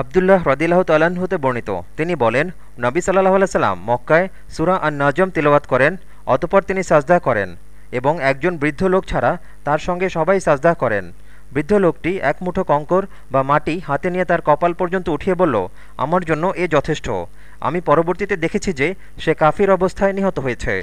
আবদুল্লাহ রদিল্লাহ তাল্লাহ্ন হতে বর্ণিত। তিনি বলেন, নবী সাল্লাহ আলাইসাল্লাম মক্কায় সুরা আন নাজম তিলওয়াত করেন, অতপর তিনি সাজদা করেন এবং একজন বৃদ্ধ লোক ছাড়া তার সঙ্গে সবাই সাজদা করেন। বৃদ্ধ লোকটি এক মুঠো কঙ্কর বা মাটি হাতে নিয়ে তার কপাল পর্যন্ত উঠিয়ে বলল, আমার জন্য এ যথেষ্ট। আমি পরবর্তীতে দেখেছি যে সে কাফির অবস্থায় নিহত হয়েছে।